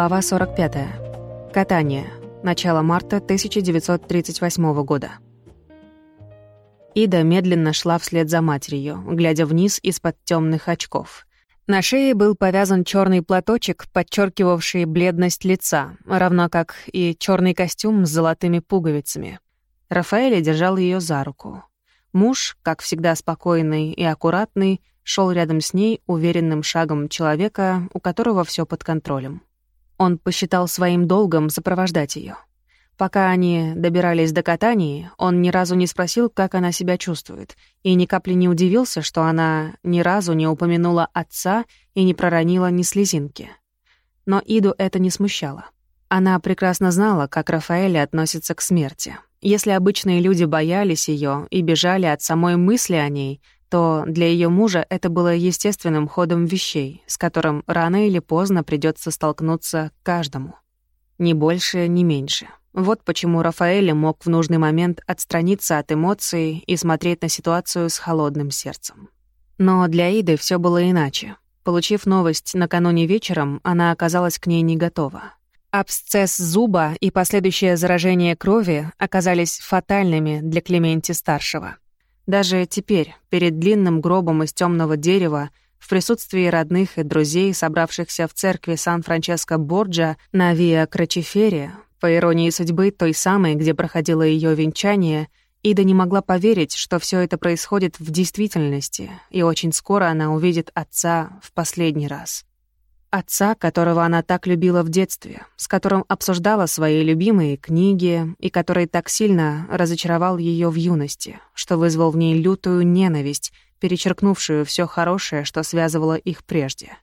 Глава 45. Катание. Начало марта 1938 года. Ида медленно шла вслед за матерью, глядя вниз из-под темных очков. На шее был повязан черный платочек, подчеркивавший бледность лица, равно как и черный костюм с золотыми пуговицами. Рафаэль держал ее за руку. Муж, как всегда спокойный и аккуратный, шел рядом с ней уверенным шагом человека, у которого все под контролем. Он посчитал своим долгом сопровождать ее. Пока они добирались до катании, он ни разу не спросил, как она себя чувствует, и ни капли не удивился, что она ни разу не упомянула отца и не проронила ни слезинки. Но Иду это не смущало. Она прекрасно знала, как Рафаэль относится к смерти. Если обычные люди боялись ее и бежали от самой мысли о ней, то для ее мужа это было естественным ходом вещей, с которым рано или поздно придется столкнуться каждому. Ни больше, ни меньше. Вот почему Рафаэль мог в нужный момент отстраниться от эмоций и смотреть на ситуацию с холодным сердцем. Но для Иды все было иначе. Получив новость накануне вечером, она оказалась к ней не готова. Абсцесс зуба и последующее заражение крови оказались фатальными для Клементи-старшего. Даже теперь, перед длинным гробом из темного дерева, в присутствии родных и друзей, собравшихся в церкви Сан-Франческо Борджа на Виа Крачефере, по иронии судьбы, той самой, где проходило ее венчание, Ида не могла поверить, что все это происходит в действительности, и очень скоро она увидит отца в последний раз. Отца, которого она так любила в детстве, с которым обсуждала свои любимые книги и который так сильно разочаровал ее в юности, что вызвал в ней лютую ненависть, перечеркнувшую все хорошее, что связывало их прежде.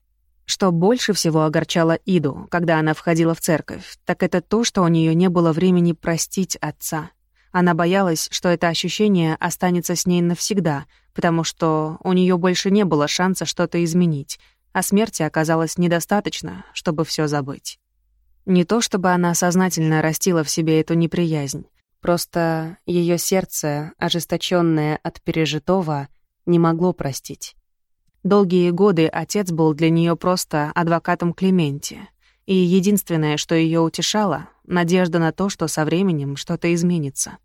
Что больше всего огорчало Иду, когда она входила в церковь, так это то, что у нее не было времени простить отца. Она боялась, что это ощущение останется с ней навсегда, потому что у нее больше не было шанса что-то изменить — а смерти оказалось недостаточно, чтобы все забыть. Не то чтобы она сознательно растила в себе эту неприязнь, просто ее сердце, ожесточенное от пережитого, не могло простить. Долгие годы отец был для нее просто адвокатом Клементи, и единственное, что ее утешало — надежда на то, что со временем что-то изменится.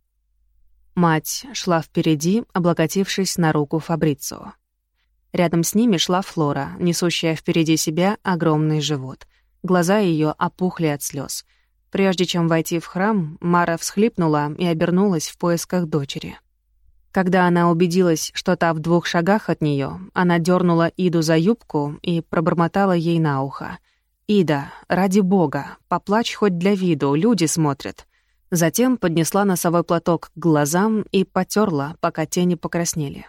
Мать шла впереди, облокотившись на руку Фабрицио. Рядом с ними шла Флора, несущая впереди себя огромный живот. Глаза ее опухли от слез. Прежде чем войти в храм, Мара всхлипнула и обернулась в поисках дочери. Когда она убедилась, что та в двух шагах от нее, она дернула Иду за юбку и пробормотала ей на ухо. «Ида, ради бога, поплачь хоть для виду, люди смотрят». Затем поднесла носовой платок к глазам и потерла, пока тени покраснели.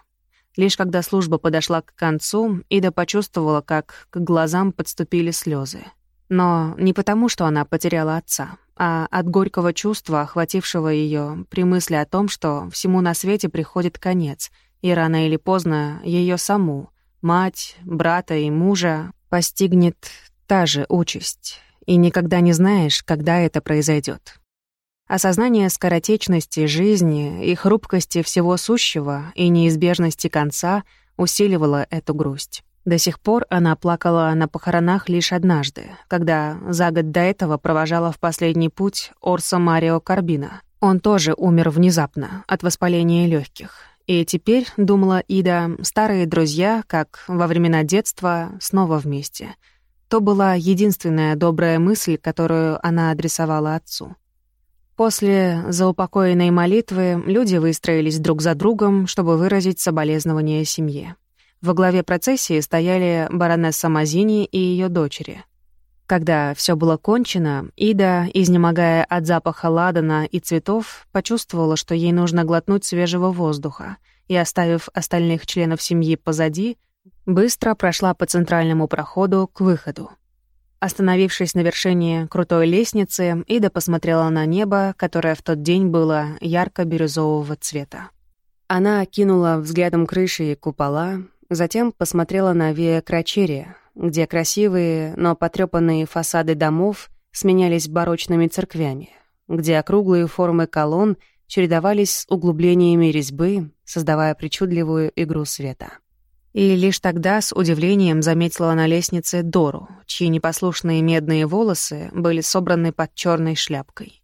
Лишь когда служба подошла к концу, Ида почувствовала, как к глазам подступили слезы. Но не потому, что она потеряла отца, а от горького чувства, охватившего ее при мысли о том, что всему на свете приходит конец, и рано или поздно ее саму, мать, брата и мужа, постигнет та же участь, и никогда не знаешь, когда это произойдет. Осознание скоротечности жизни и хрупкости всего сущего и неизбежности конца усиливало эту грусть. До сих пор она плакала на похоронах лишь однажды, когда за год до этого провожала в последний путь Орса Марио Карбина. Он тоже умер внезапно от воспаления легких. И теперь, думала Ида, старые друзья, как во времена детства, снова вместе. То была единственная добрая мысль, которую она адресовала отцу. После заупокоенной молитвы люди выстроились друг за другом, чтобы выразить соболезнование семье. Во главе процессии стояли баронесса Мазини и ее дочери. Когда все было кончено, Ида, изнемогая от запаха ладана и цветов, почувствовала, что ей нужно глотнуть свежего воздуха, и, оставив остальных членов семьи позади, быстро прошла по центральному проходу к выходу. Остановившись на вершине крутой лестницы, Ида посмотрела на небо, которое в тот день было ярко-бирюзового цвета. Она окинула взглядом крыши и купола, затем посмотрела на Виа Крачерия, где красивые, но потрёпанные фасады домов сменялись барочными церквями, где округлые формы колонн чередовались с углублениями резьбы, создавая причудливую игру света. И лишь тогда с удивлением заметила на лестнице Дору, чьи непослушные медные волосы были собраны под черной шляпкой.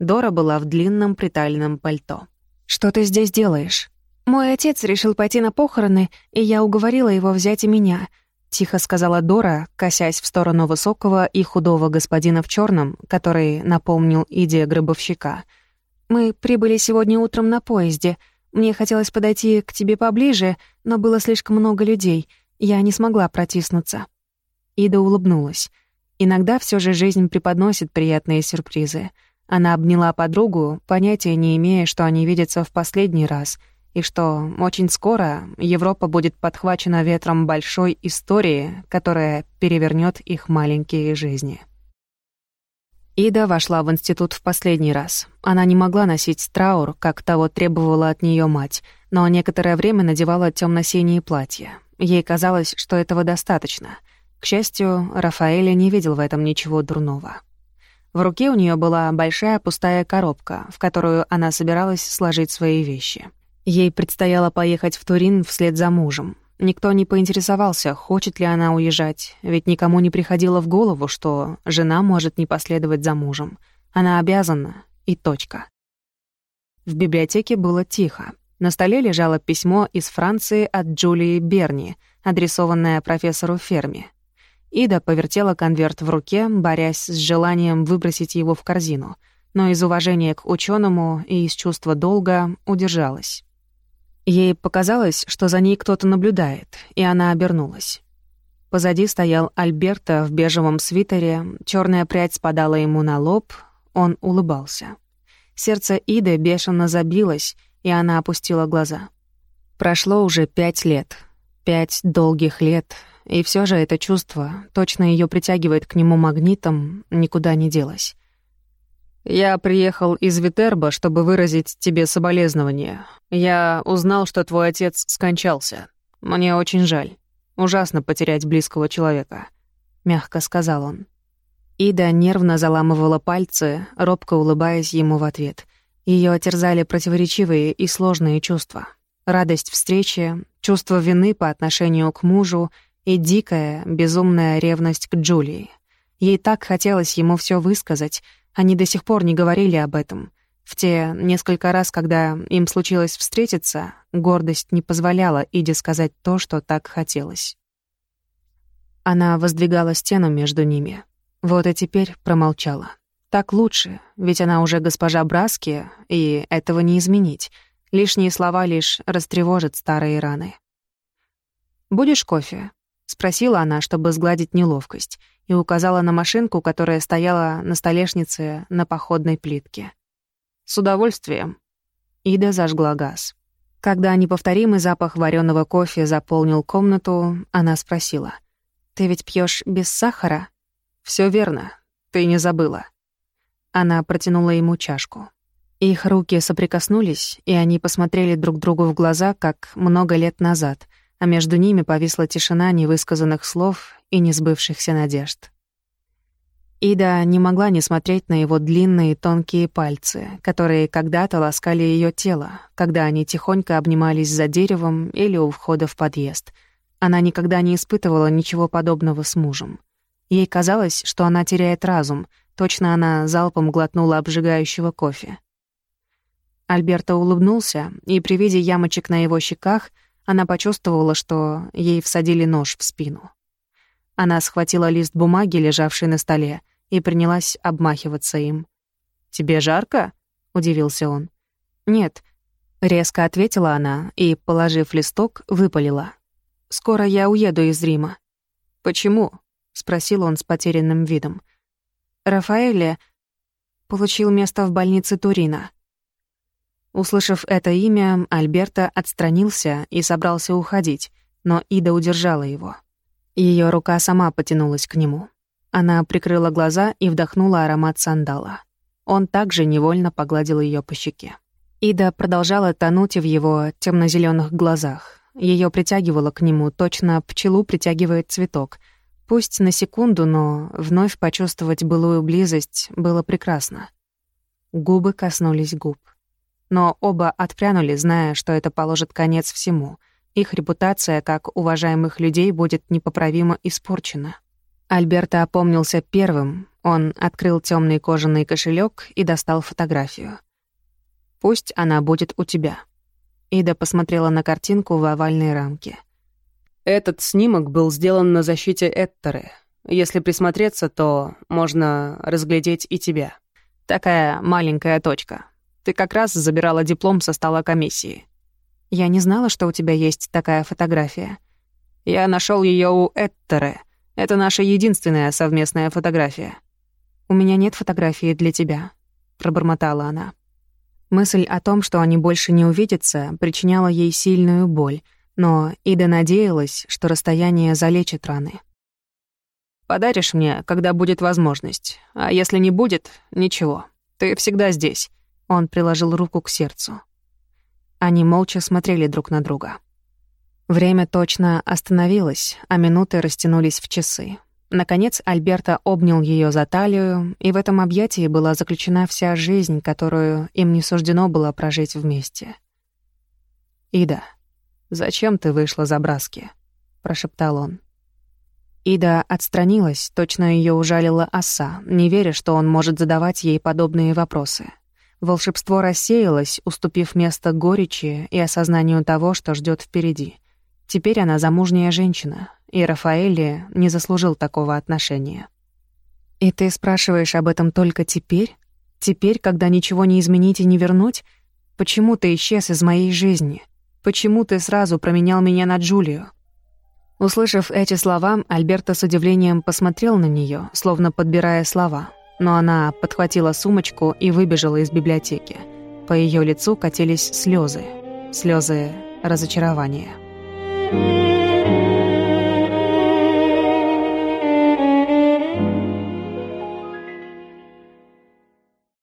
Дора была в длинном притальном пальто. «Что ты здесь делаешь?» «Мой отец решил пойти на похороны, и я уговорила его взять и меня», — тихо сказала Дора, косясь в сторону высокого и худого господина в черном, который напомнил идея гробовщика. «Мы прибыли сегодня утром на поезде. Мне хотелось подойти к тебе поближе, но было слишком много людей. Я не смогла протиснуться». Ида улыбнулась. Иногда все же жизнь преподносит приятные сюрпризы. Она обняла подругу, понятия не имея, что они видятся в последний раз — и что очень скоро Европа будет подхвачена ветром большой истории, которая перевернет их маленькие жизни. Ида вошла в институт в последний раз. Она не могла носить траур, как того требовала от нее мать, но некоторое время надевала темно-синие платья. Ей казалось, что этого достаточно. К счастью, Рафаэля не видел в этом ничего дурного. В руке у нее была большая пустая коробка, в которую она собиралась сложить свои вещи — Ей предстояло поехать в Турин вслед за мужем. Никто не поинтересовался, хочет ли она уезжать, ведь никому не приходило в голову, что жена может не последовать за мужем. Она обязана, и точка. В библиотеке было тихо. На столе лежало письмо из Франции от Джулии Берни, адресованное профессору Ферми. Ида повертела конверт в руке, борясь с желанием выбросить его в корзину, но из уважения к учёному и из чувства долга удержалась. Ей показалось, что за ней кто-то наблюдает, и она обернулась. Позади стоял Альберто в бежевом свитере, черная прядь спадала ему на лоб, он улыбался. Сердце Иды бешено забилось, и она опустила глаза. Прошло уже пять лет. Пять долгих лет, и все же это чувство, точно ее притягивает к нему магнитом, никуда не делось. «Я приехал из Витерба, чтобы выразить тебе соболезнования. Я узнал, что твой отец скончался. Мне очень жаль. Ужасно потерять близкого человека», — мягко сказал он. Ида нервно заламывала пальцы, робко улыбаясь ему в ответ. Ее отерзали противоречивые и сложные чувства. Радость встречи, чувство вины по отношению к мужу и дикая, безумная ревность к Джулии. Ей так хотелось ему все высказать — они до сих пор не говорили об этом. В те несколько раз, когда им случилось встретиться, гордость не позволяла Иде сказать то, что так хотелось. Она воздвигала стену между ними. Вот и теперь промолчала. Так лучше, ведь она уже госпожа Браски, и этого не изменить. Лишние слова лишь растревожат старые раны. «Будешь кофе?» — спросила она, чтобы сгладить неловкость — и указала на машинку, которая стояла на столешнице на походной плитке. «С удовольствием». Ида зажгла газ. Когда неповторимый запах вареного кофе заполнил комнату, она спросила. «Ты ведь пьешь без сахара?» Все верно. Ты не забыла». Она протянула ему чашку. Их руки соприкоснулись, и они посмотрели друг другу в глаза, как много лет назад, а между ними повисла тишина невысказанных слов и несбывшихся надежд. Ида не могла не смотреть на его длинные тонкие пальцы, которые когда-то ласкали ее тело, когда они тихонько обнимались за деревом или у входа в подъезд. Она никогда не испытывала ничего подобного с мужем. Ей казалось, что она теряет разум, точно она залпом глотнула обжигающего кофе. Альберто улыбнулся, и при виде ямочек на его щеках она почувствовала, что ей всадили нож в спину. Она схватила лист бумаги, лежавший на столе, и принялась обмахиваться им. «Тебе жарко?» — удивился он. «Нет», — резко ответила она и, положив листок, выпалила. «Скоро я уеду из Рима». «Почему?» — спросил он с потерянным видом. «Рафаэле получил место в больнице Турина». Услышав это имя, Альберто отстранился и собрался уходить, но Ида удержала его. Ее рука сама потянулась к нему. Она прикрыла глаза и вдохнула аромат сандала. Он также невольно погладил ее по щеке. Ида продолжала тонуть в его темно-зеленых глазах. Ее притягивало к нему, точно пчелу притягивает цветок. Пусть на секунду, но вновь почувствовать былую близость было прекрасно. Губы коснулись губ. Но оба отпрянули, зная, что это положит конец всему — их репутация как уважаемых людей будет непоправимо испорчена. Альберто опомнился первым. Он открыл темный кожаный кошелек и достал фотографию. «Пусть она будет у тебя». Ида посмотрела на картинку в овальной рамке. «Этот снимок был сделан на защите Эттеры. Если присмотреться, то можно разглядеть и тебя. Такая маленькая точка. Ты как раз забирала диплом со стола комиссии. Я не знала, что у тебя есть такая фотография. Я нашел ее у Эттере. Это наша единственная совместная фотография. У меня нет фотографии для тебя, пробормотала она. Мысль о том, что они больше не увидятся, причиняла ей сильную боль, но Ида надеялась, что расстояние залечит раны. «Подаришь мне, когда будет возможность. А если не будет, ничего. Ты всегда здесь». Он приложил руку к сердцу. Они молча смотрели друг на друга. Время точно остановилось, а минуты растянулись в часы. Наконец Альберта обнял ее за талию, и в этом объятии была заключена вся жизнь, которую им не суждено было прожить вместе. «Ида, зачем ты вышла за Браски?» — прошептал он. Ида отстранилась, точно ее ужалила оса, не веря, что он может задавать ей подобные вопросы. Волшебство рассеялось, уступив место горечи и осознанию того, что ждет впереди. Теперь она замужняя женщина, и Рафаэль не заслужил такого отношения. «И ты спрашиваешь об этом только теперь? Теперь, когда ничего не изменить и не вернуть? Почему ты исчез из моей жизни? Почему ты сразу променял меня на Джулию?» Услышав эти слова, Альберта с удивлением посмотрел на нее, словно подбирая слова — но она подхватила сумочку и выбежала из библиотеки. По ее лицу катились слезы, слезы разочарования. Thank you.